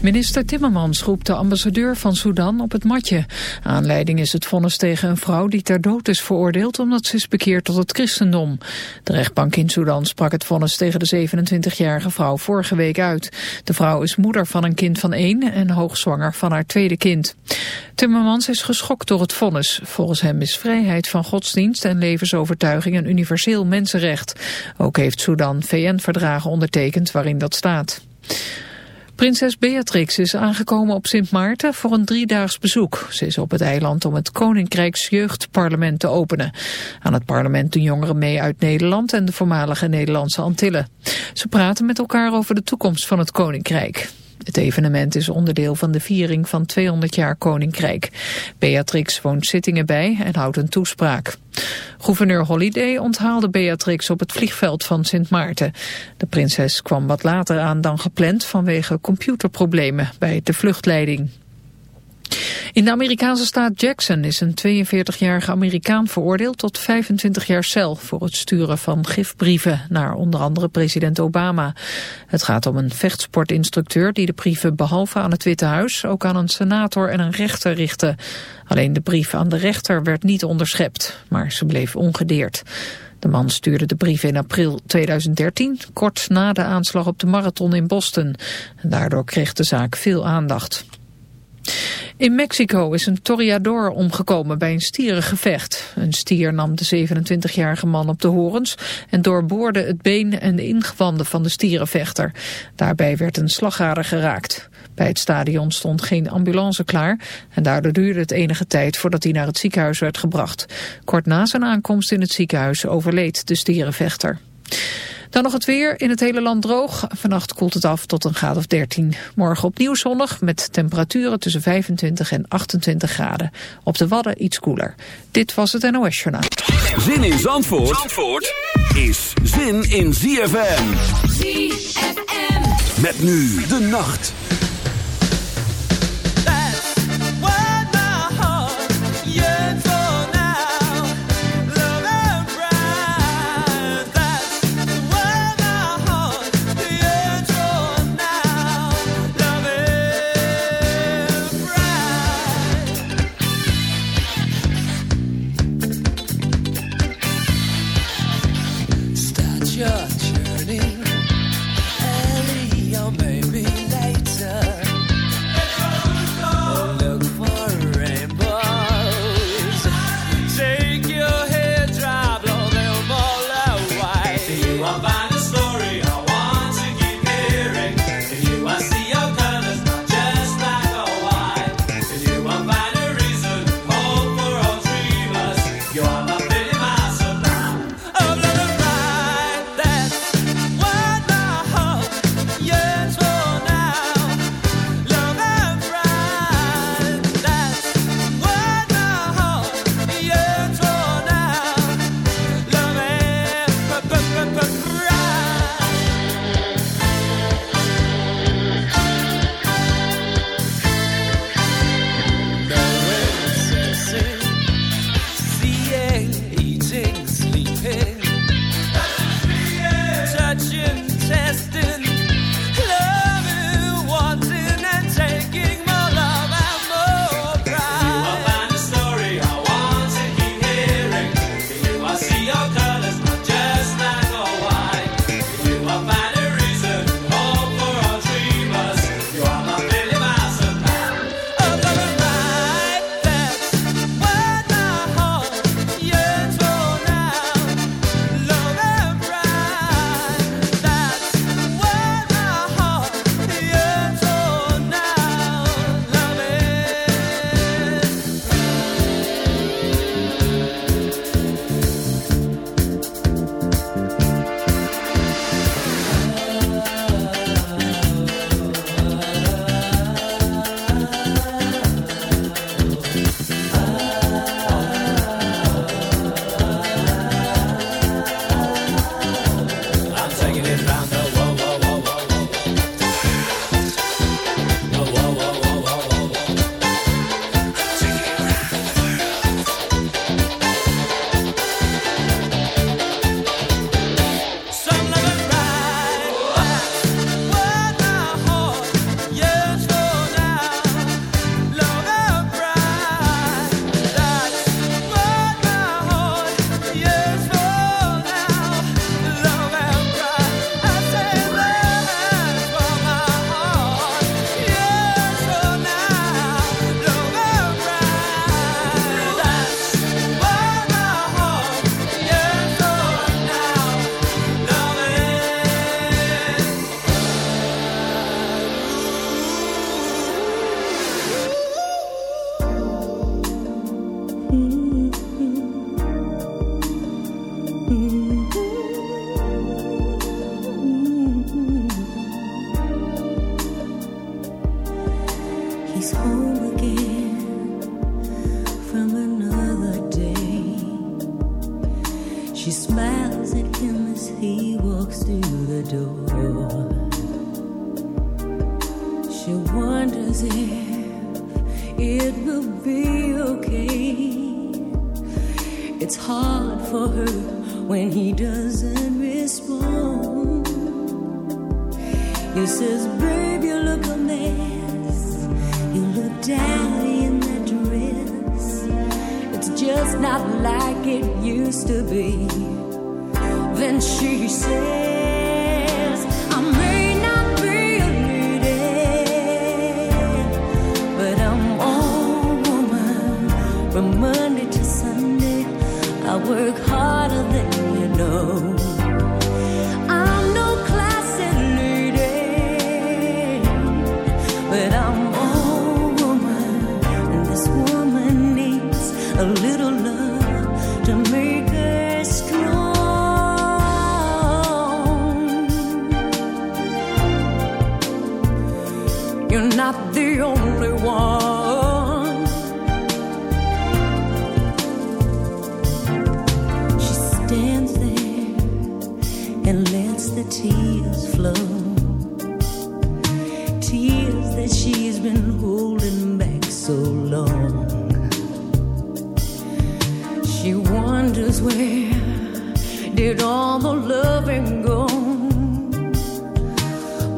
Minister Timmermans roept de ambassadeur van Sudan op het matje. Aanleiding is het vonnis tegen een vrouw die ter dood is veroordeeld... omdat ze is bekeerd tot het christendom. De rechtbank in Sudan sprak het vonnis tegen de 27-jarige vrouw vorige week uit. De vrouw is moeder van een kind van één en hoogzwanger van haar tweede kind. Timmermans is geschokt door het vonnis. Volgens hem is vrijheid van godsdienst en levensovertuiging een universeel mensenrecht. Ook heeft Sudan VN-verdragen ondertekend waarin dat staat. Prinses Beatrix is aangekomen op Sint Maarten voor een driedaags bezoek. Ze is op het eiland om het Koninkrijks Jeugdparlement te openen. Aan het parlement doen jongeren mee uit Nederland en de voormalige Nederlandse Antillen. Ze praten met elkaar over de toekomst van het Koninkrijk. Het evenement is onderdeel van de viering van 200 jaar Koninkrijk. Beatrix woont zittingen bij en houdt een toespraak. Gouverneur Holiday onthaalde Beatrix op het vliegveld van Sint Maarten. De prinses kwam wat later aan dan gepland vanwege computerproblemen bij de vluchtleiding. In de Amerikaanse staat Jackson is een 42-jarige Amerikaan veroordeeld tot 25 jaar cel voor het sturen van gifbrieven naar onder andere president Obama. Het gaat om een vechtsportinstructeur die de brieven behalve aan het Witte Huis ook aan een senator en een rechter richtte. Alleen de brief aan de rechter werd niet onderschept, maar ze bleef ongedeerd. De man stuurde de brief in april 2013, kort na de aanslag op de marathon in Boston. En daardoor kreeg de zaak veel aandacht. In Mexico is een toreador omgekomen bij een stierengevecht. Een stier nam de 27-jarige man op de horens en doorboorde het been en de ingewanden van de stierenvechter. Daarbij werd een slagader geraakt. Bij het stadion stond geen ambulance klaar en daardoor duurde het enige tijd voordat hij naar het ziekenhuis werd gebracht. Kort na zijn aankomst in het ziekenhuis overleed de stierenvechter. Dan nog het weer. In het hele land droog. Vannacht koelt het af tot een graad of 13. Morgen opnieuw zonnig met temperaturen tussen 25 en 28 graden. Op de Wadden iets koeler. Dit was het NOS Journaal. Zin in Zandvoort, Zandvoort is zin in ZFM. ZFM. Met nu de nacht.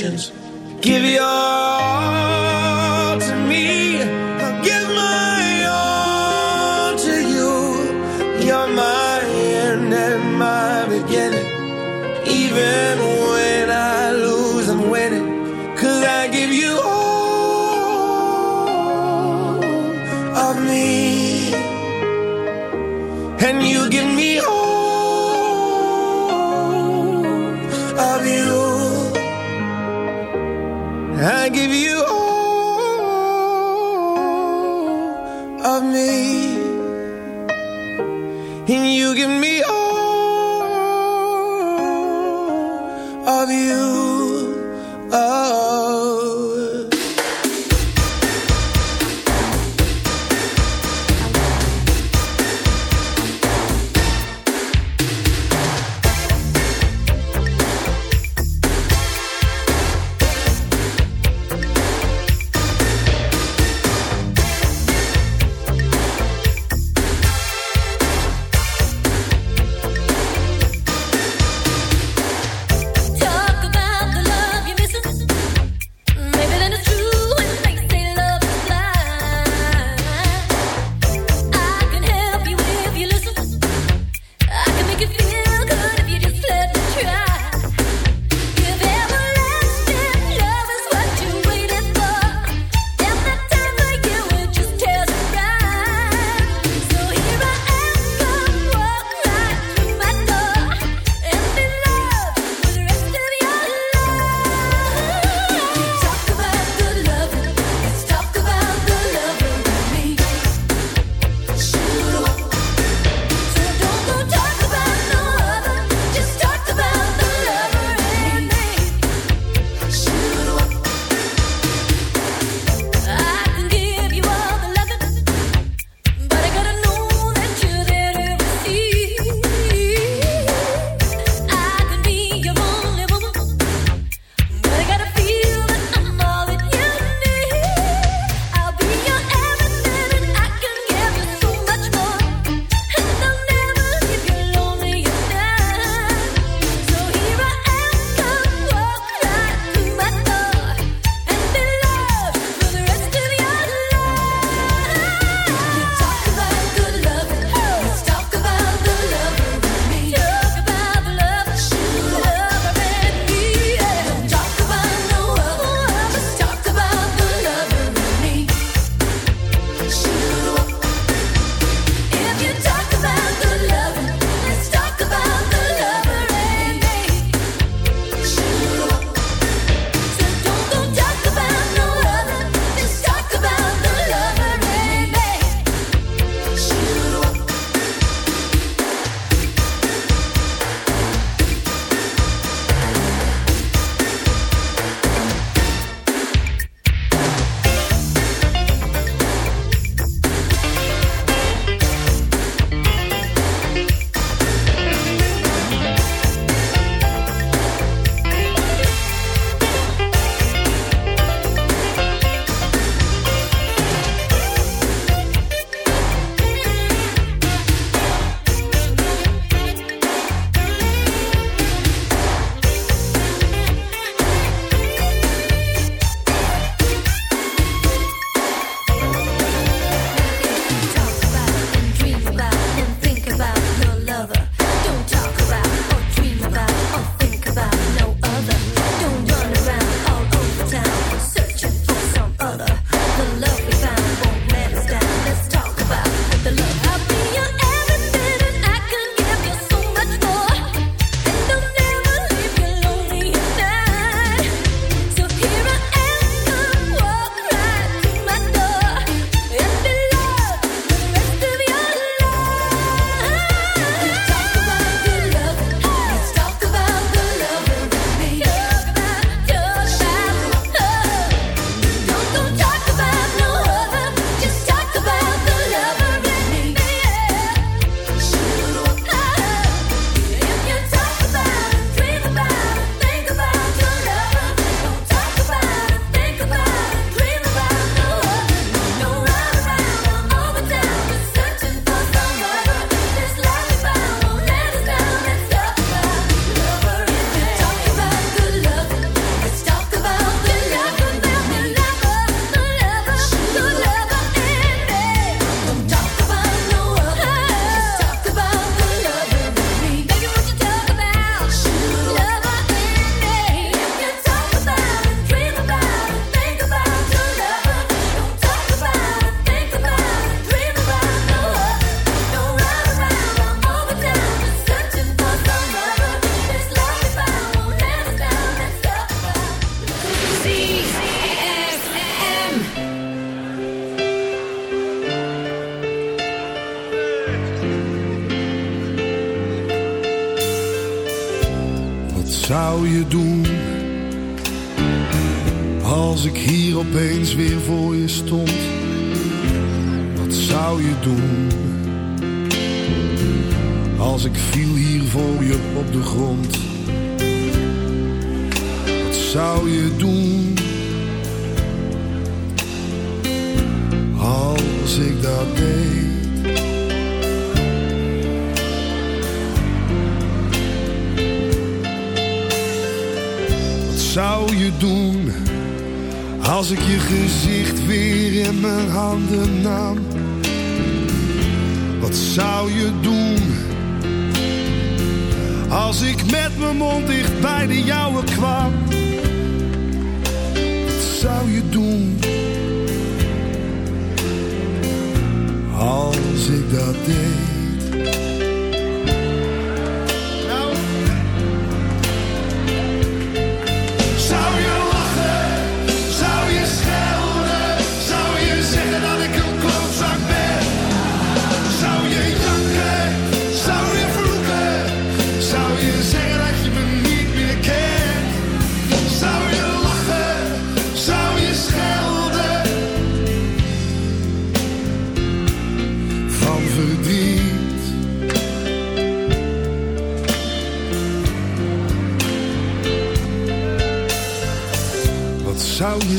instructions. Give your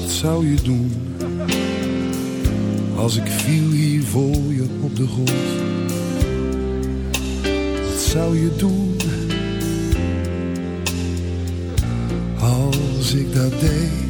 Wat zou je doen? Als ik viel hier voor je op de grond, wat zou je doen? Als ik dat deed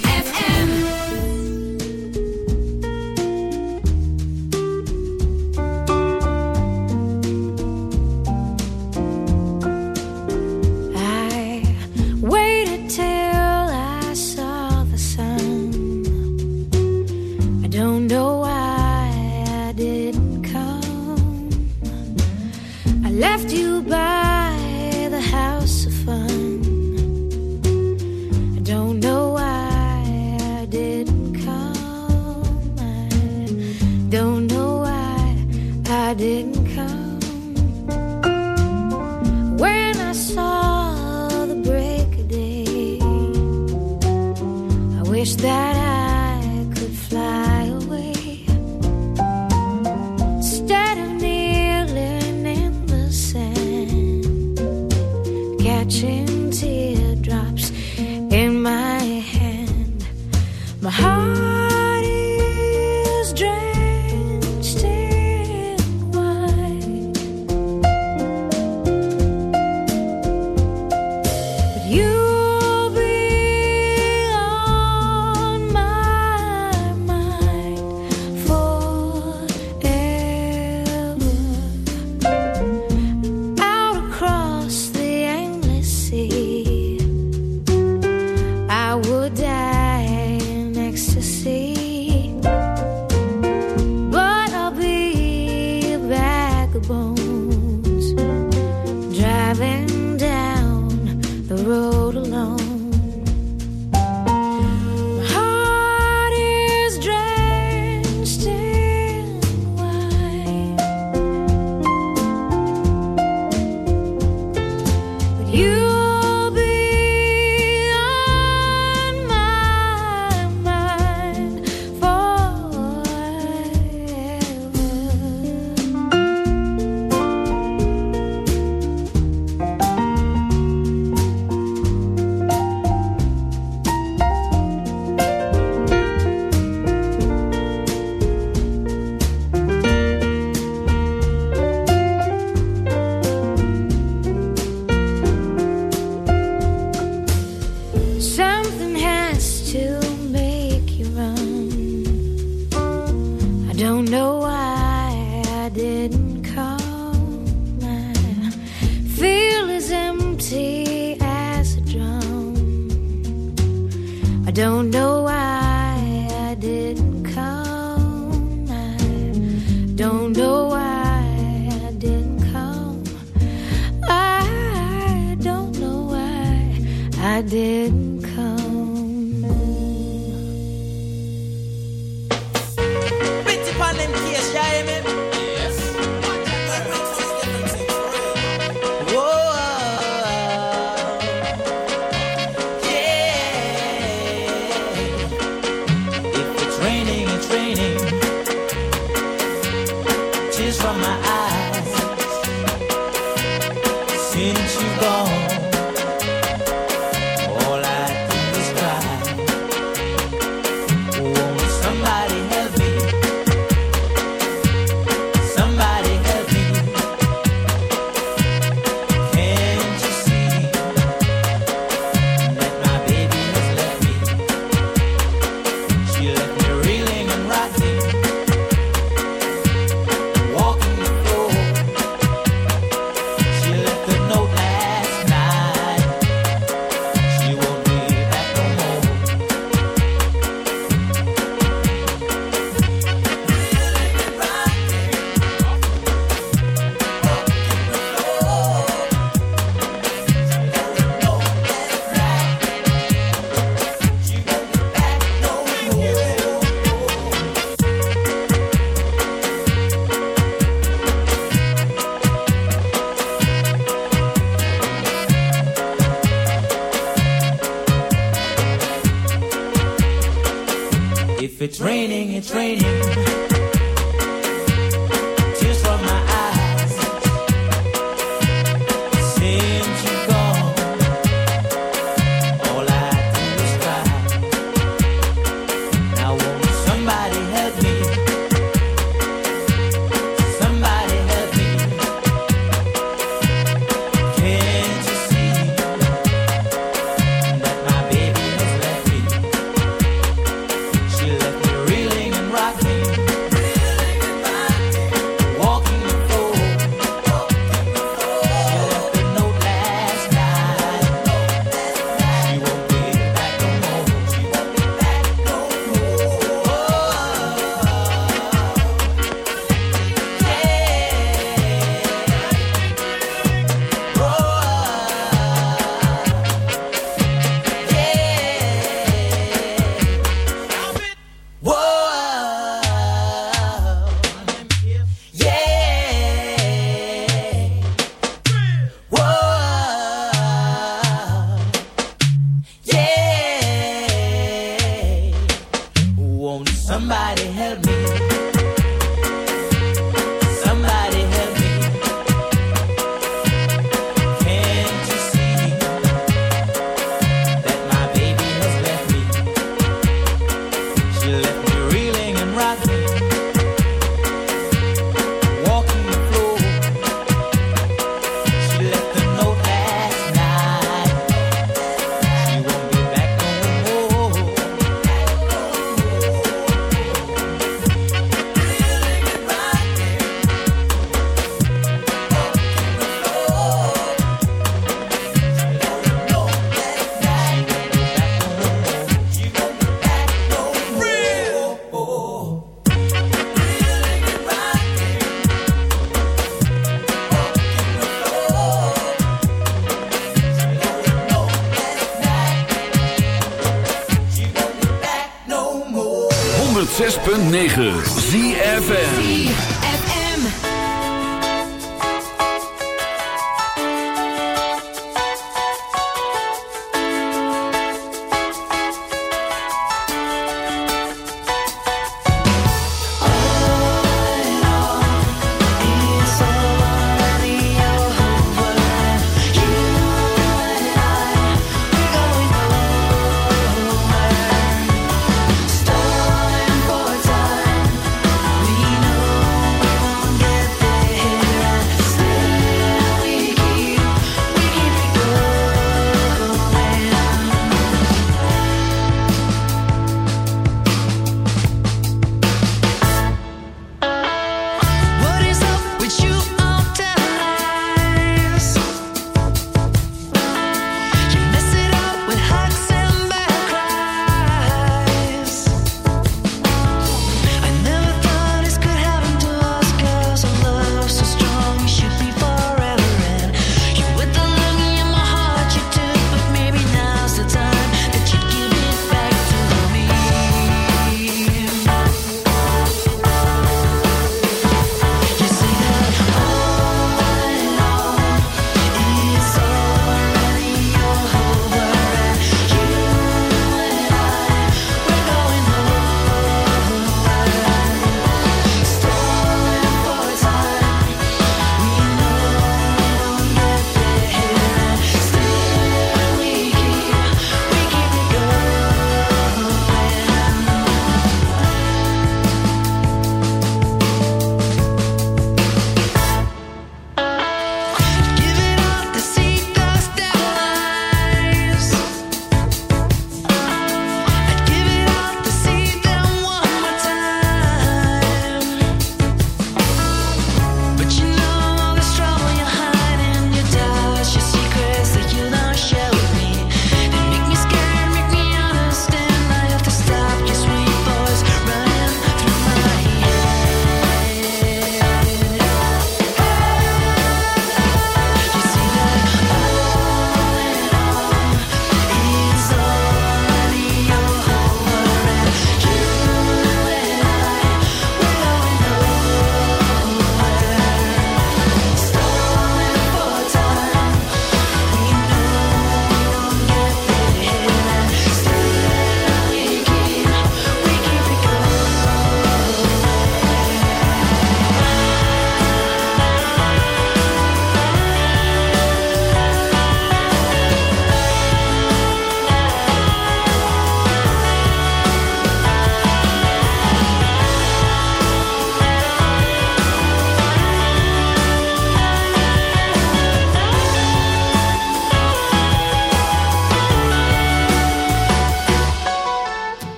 train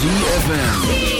ZFM.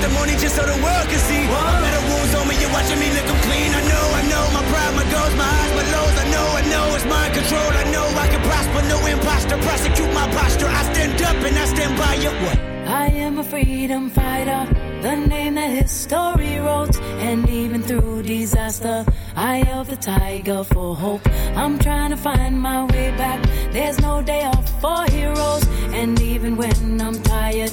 testimony just so the world can see. Better wounds on me. You're watching me lick clean. I know, I know. My pride, my goals, my highs, my lows. I know, I know. It's mind control. I know I can prosper. No imposter. Prosecute my posture. I stand up and I stand by you. What? I am a freedom fighter, the name that history wrote. And even through disaster, I held the tiger for hope. I'm trying to find my way back. There's no day off for heroes. And even when I'm tired,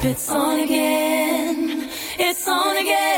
It's on again. It's on again.